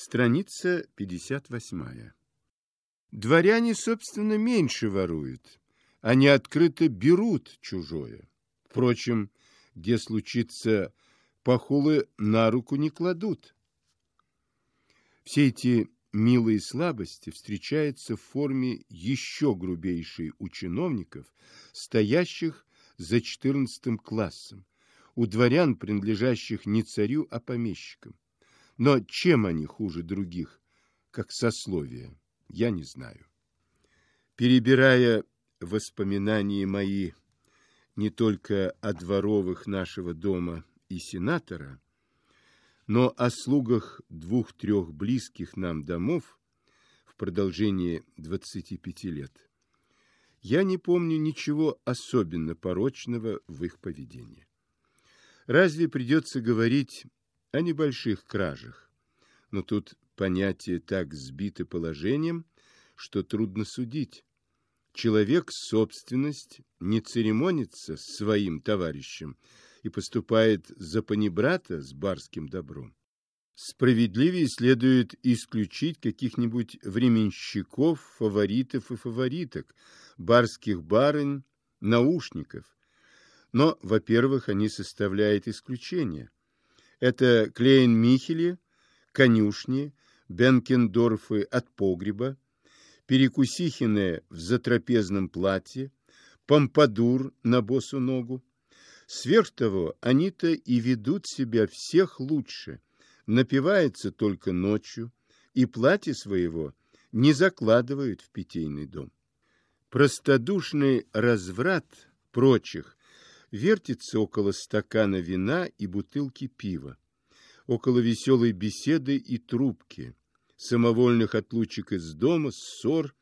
Страница 58. Дворяне, собственно, меньше воруют. Они открыто берут чужое. Впрочем, где случится похулы, на руку не кладут. Все эти милые слабости встречаются в форме еще грубейшей у чиновников, стоящих за четырнадцатым классом, у дворян, принадлежащих не царю, а помещикам. Но чем они хуже других, как сословие, я не знаю. Перебирая воспоминания мои не только о дворовых нашего дома и сенатора, но о слугах двух-трех близких нам домов в продолжении 25 лет, я не помню ничего особенно порочного в их поведении. Разве придется говорить о небольших кражах? Но тут понятие так сбито положением, что трудно судить. Человек собственность не церемонится с своим товарищем и поступает за панибрата с барским добром. Справедливее следует исключить каких-нибудь временщиков, фаворитов и фавориток, барских барынь, наушников. Но, во-первых, они составляют исключение. Это Клейн-Михели, конюшни, Бенкендорфы от погреба, Перекусихины в затрапезном платье, Помпадур на босу ногу. Сверх того, они-то и ведут себя всех лучше, напиваются только ночью и платье своего не закладывают в питейный дом. Простодушный разврат прочих вертится около стакана вина и бутылки пива, около веселой беседы и трубки, самовольных отлучек из дома, ссор,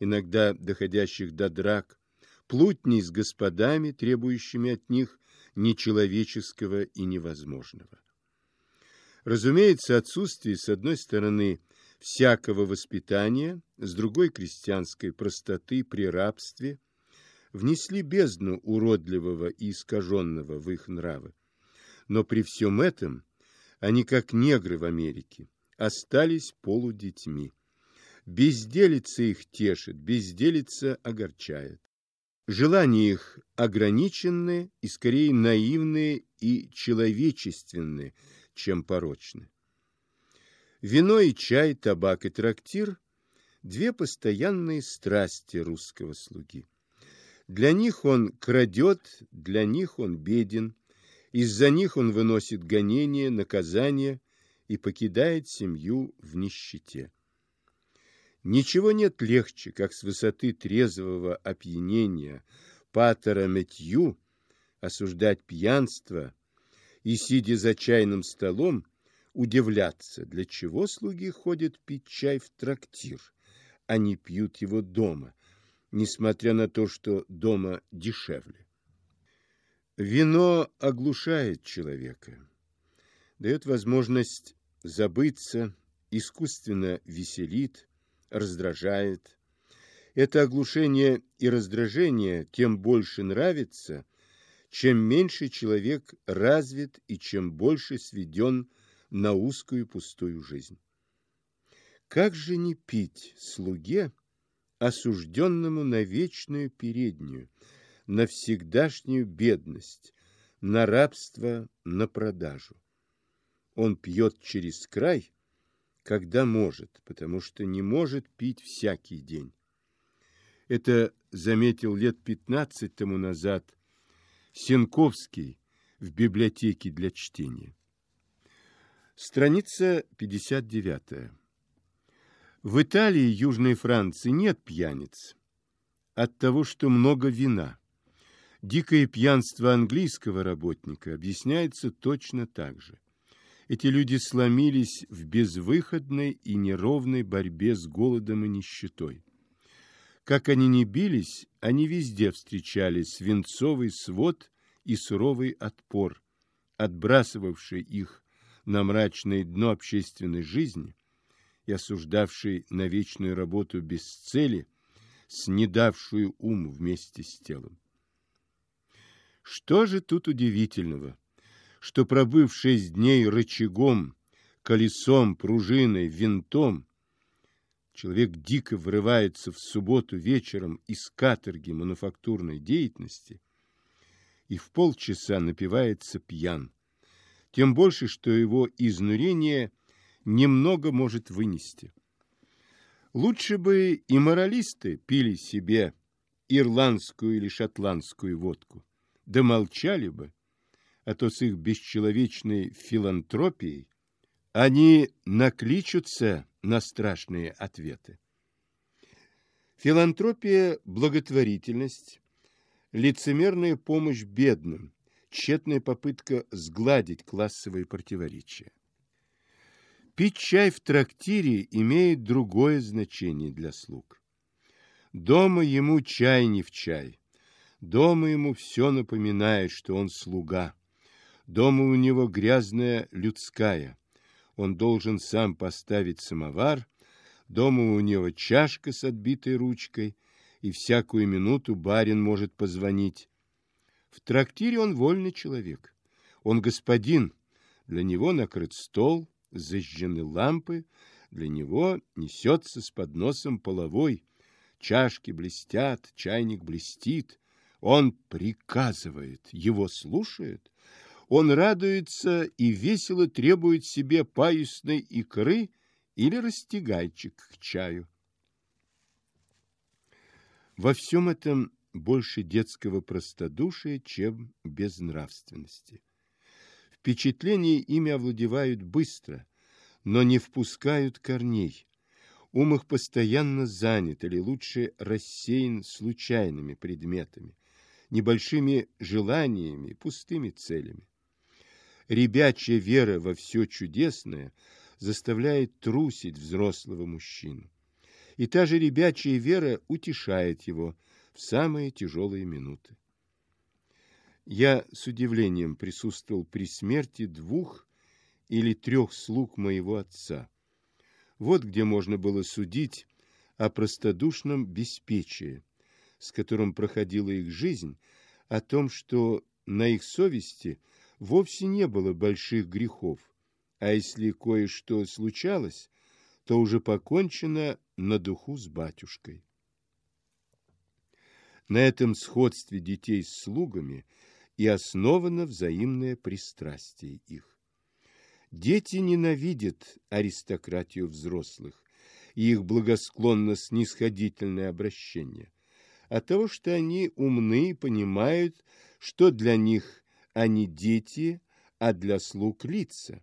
иногда доходящих до драк, плутней с господами, требующими от них нечеловеческого и невозможного. Разумеется, отсутствие, с одной стороны, всякого воспитания, с другой крестьянской простоты при рабстве, внесли бездну уродливого и искаженного в их нравы. Но при всем этом они, как негры в Америке, остались полудетьми. Безделица их тешит, безделица огорчает. Желания их ограниченные и скорее наивные и человечественные, чем порочны. Вино и чай, табак и трактир – две постоянные страсти русского слуги. Для них он крадет, для них он беден, из-за них он выносит гонения, наказания и покидает семью в нищете. Ничего нет легче, как с высоты трезвого опьянения патера Метью осуждать пьянство и, сидя за чайным столом, удивляться, для чего слуги ходят пить чай в трактир, а не пьют его дома, несмотря на то, что дома дешевле. Вино оглушает человека, дает возможность забыться, искусственно веселит, раздражает. Это оглушение и раздражение тем больше нравится, чем меньше человек развит и чем больше сведен на узкую пустую жизнь. Как же не пить слуге, осужденному на вечную переднюю, на всегдашнюю бедность, на рабство, на продажу? Он пьет через край, когда может, потому что не может пить всякий день. Это заметил лет пятнадцать тому назад Сенковский в библиотеке для чтения. Страница 59. В Италии и Южной Франции нет пьяниц от того, что много вина. Дикое пьянство английского работника объясняется точно так же. Эти люди сломились в безвыходной и неровной борьбе с голодом и нищетой. Как они ни бились, они везде встречали свинцовый свод и суровый отпор, отбрасывавший их на мрачное дно общественной жизни и осуждавший на вечную работу без цели, снедавшую ум вместе с телом. Что же тут удивительного, что, пробыв шесть дней рычагом, колесом, пружиной, винтом, человек дико врывается в субботу вечером из каторги мануфактурной деятельности и в полчаса напивается пьян, тем больше, что его изнурение немного может вынести. Лучше бы и моралисты пили себе ирландскую или шотландскую водку, да молчали бы, а то с их бесчеловечной филантропией они накличутся на страшные ответы. Филантропия – благотворительность, лицемерная помощь бедным, тщетная попытка сгладить классовые противоречия. Пить чай в трактире имеет другое значение для слуг. Дома ему чай не в чай. Дома ему все напоминает, что он слуга. Дома у него грязная людская. Он должен сам поставить самовар. Дома у него чашка с отбитой ручкой, и всякую минуту барин может позвонить. В трактире он вольный человек. Он господин. Для него накрыт стол, зажжены лампы, для него несется с подносом половой. Чашки блестят, чайник блестит. Он приказывает, его слушает. Он радуется и весело требует себе паюсной икры или растягайчик к чаю. Во всем этом больше детского простодушия, чем безнравственности. Впечатления ими овладевают быстро, но не впускают корней. Ум их постоянно занят, или лучше рассеян случайными предметами, небольшими желаниями, пустыми целями. Ребячья вера во все чудесное заставляет трусить взрослого мужчину. И та же ребячья вера утешает его в самые тяжелые минуты. Я с удивлением присутствовал при смерти двух или трех слуг моего отца. Вот где можно было судить о простодушном беспечии, с которым проходила их жизнь, о том, что на их совести вовсе не было больших грехов, а если кое-что случалось, то уже покончено на духу с батюшкой. На этом сходстве детей с слугами – и основано взаимное пристрастие их. Дети ненавидят аристократию взрослых и их благосклонно-снисходительное обращение, от того, что они умны и понимают, что для них они дети, а для слуг лица.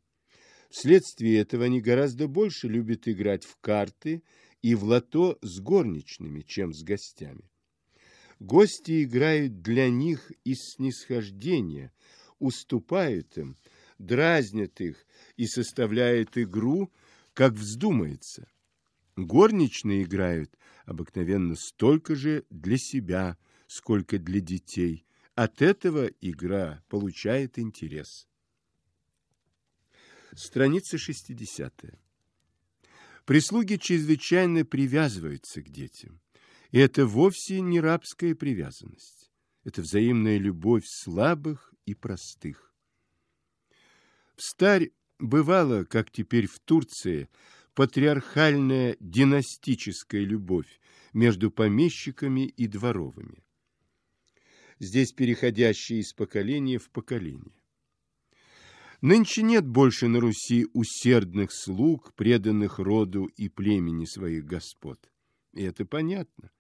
Вследствие этого они гораздо больше любят играть в карты и в лото с горничными, чем с гостями. Гости играют для них из снисхождения, уступают им, дразнят их и составляют игру, как вздумается. Горничные играют обыкновенно столько же для себя, сколько для детей. От этого игра получает интерес. Страница 60. Прислуги чрезвычайно привязываются к детям. И это вовсе не рабская привязанность. Это взаимная любовь слабых и простых. В старь бывало, как теперь в Турции, патриархальная династическая любовь между помещиками и дворовыми. Здесь переходящая из поколения в поколение. Нынче нет больше на Руси усердных слуг, преданных роду и племени своих господ. И это понятно.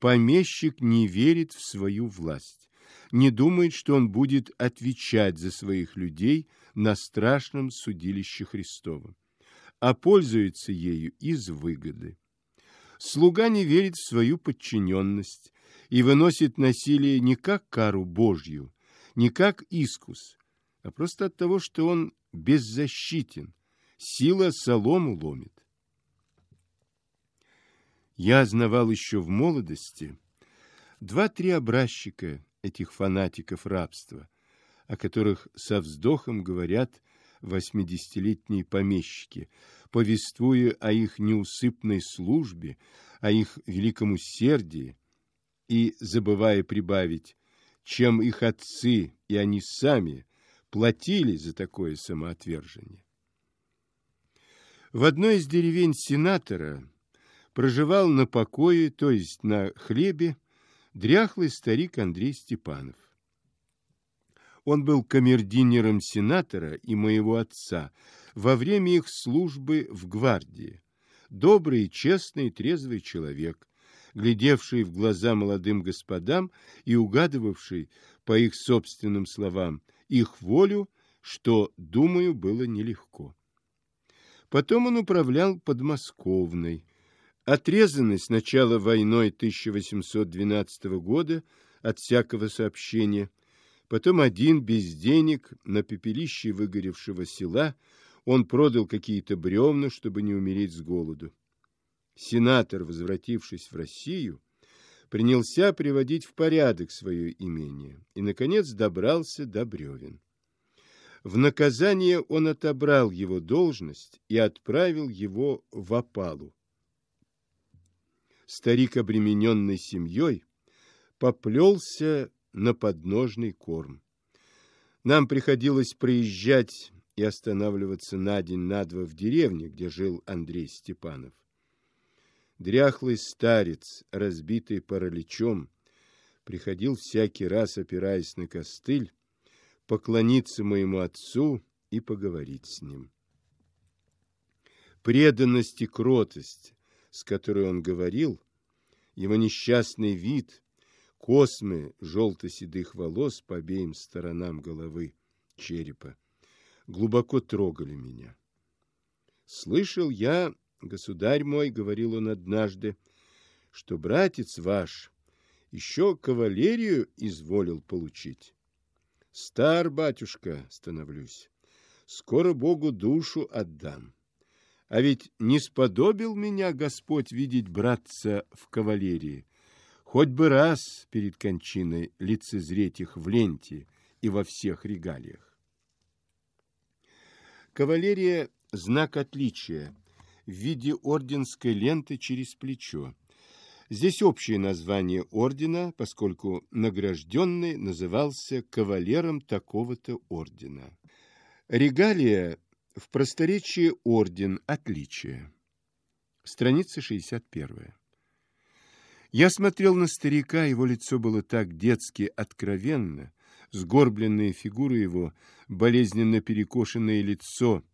Помещик не верит в свою власть, не думает, что он будет отвечать за своих людей на страшном судилище Христовом, а пользуется ею из выгоды. Слуга не верит в свою подчиненность и выносит насилие не как кару Божью, не как искус, а просто от того, что он беззащитен, сила солому ломит. Я знавал еще в молодости два-три образчика этих фанатиков рабства, о которых со вздохом говорят восьмидесятилетние помещики, повествуя о их неусыпной службе, о их великом усердии и забывая прибавить, чем их отцы и они сами платили за такое самоотвержение. В одной из деревень сенатора проживал на покое, то есть на хлебе, дряхлый старик Андрей Степанов. Он был камердинером сенатора и моего отца во время их службы в гвардии. Добрый, честный, трезвый человек, глядевший в глаза молодым господам и угадывавший, по их собственным словам, их волю, что, думаю, было нелегко. Потом он управлял подмосковной, отрезанный сначала войной 1812 года от всякого сообщения, потом один без денег на пепелище выгоревшего села он продал какие-то бревна, чтобы не умереть с голоду. Сенатор, возвратившись в Россию, принялся приводить в порядок свое имение и, наконец, добрался до бревен. В наказание он отобрал его должность и отправил его в опалу. Старик, обремененный семьей, поплелся на подножный корм. Нам приходилось проезжать и останавливаться на день, на два в деревне, где жил Андрей Степанов. Дряхлый старец, разбитый параличом, приходил всякий раз, опираясь на костыль, поклониться моему отцу и поговорить с ним. Преданность и кротость, с которой он говорил, его несчастный вид, космы желто-седых волос по обеим сторонам головы, черепа, глубоко трогали меня. Слышал я Государь мой, — говорил он однажды, — что братец ваш еще кавалерию изволил получить. Стар, батюшка, становлюсь, скоро Богу душу отдам. А ведь не сподобил меня Господь видеть братца в кавалерии, хоть бы раз перед кончиной лицезреть их в ленте и во всех регалиях. Кавалерия — знак отличия — в виде орденской ленты через плечо. Здесь общее название ордена, поскольку награжденный назывался кавалером такого-то ордена. Регалия в просторечии орден отличия. Страница 61. Я смотрел на старика, его лицо было так детски откровенно, сгорбленная фигура его, болезненно перекошенное лицо,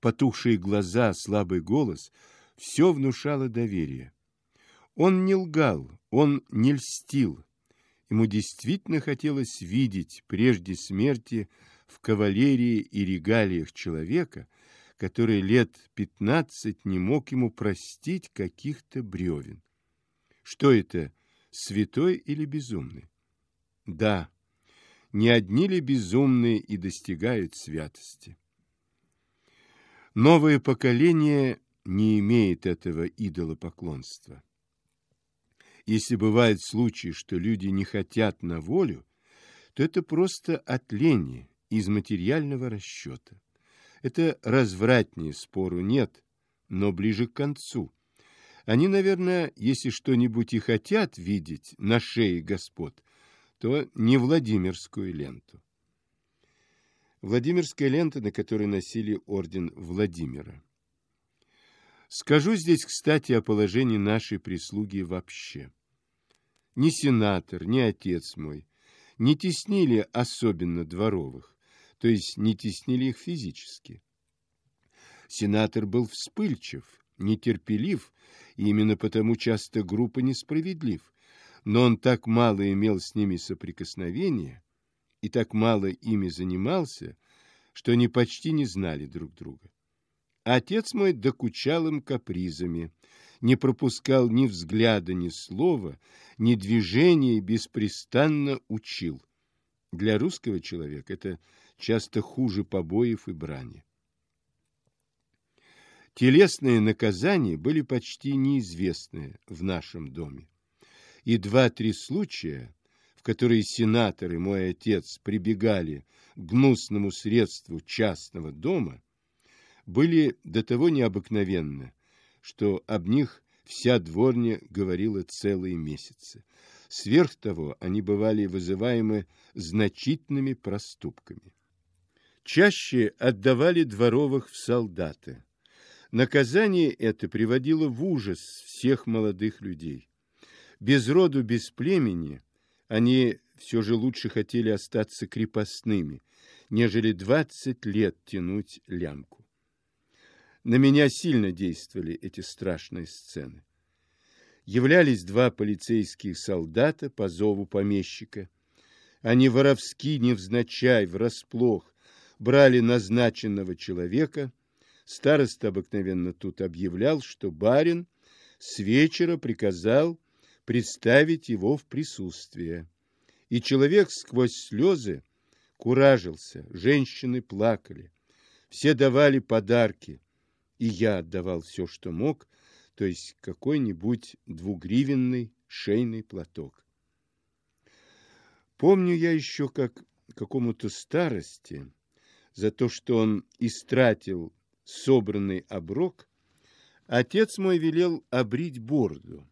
потухшие глаза, слабый голос — все внушало доверие. Он не лгал, он не льстил. Ему действительно хотелось видеть прежде смерти в кавалерии и регалиях человека, который лет пятнадцать не мог ему простить каких-то бревен. Что это, святой или безумный? Да, не одни ли безумные и достигают святости? Новое поколение не имеет этого идолопоклонства. Если бывает случай, что люди не хотят на волю, то это просто от лени из материального расчета. Это развратнее, спору нет, но ближе к концу. Они, наверное, если что-нибудь и хотят видеть на шее господ, то не Владимирскую ленту. Владимирская лента, на которой носили орден Владимира. Скажу здесь, кстати, о положении нашей прислуги вообще. Ни сенатор, ни отец мой не теснили особенно дворовых, то есть не теснили их физически. Сенатор был вспыльчив, нетерпелив, и именно потому часто группа несправедлив, но он так мало имел с ними соприкосновения, и так мало ими занимался, что они почти не знали друг друга. Отец мой докучал им капризами, не пропускал ни взгляда, ни слова, ни движения и беспрестанно учил. Для русского человека это часто хуже побоев и брани. Телесные наказания были почти неизвестны в нашем доме. И два-три случая которые сенатор и мой отец прибегали к гнусному средству частного дома, были до того необыкновенны, что об них вся дворня говорила целые месяцы. Сверх того, они бывали вызываемы значительными проступками. Чаще отдавали дворовых в солдаты, Наказание это приводило в ужас всех молодых людей. Без роду, без племени они все же лучше хотели остаться крепостными, нежели двадцать лет тянуть лямку. На меня сильно действовали эти страшные сцены. Являлись два полицейских солдата по зову помещика. Они воровски, невзначай, врасплох, брали назначенного человека. Староста обыкновенно тут объявлял, что барин с вечера приказал представить его в присутствие. И человек сквозь слезы куражился, женщины плакали, все давали подарки, и я отдавал все, что мог, то есть какой-нибудь двугривенный шейный платок. Помню я еще, как какому-то старости за то, что он истратил собранный оброк, отец мой велел обрить бороду.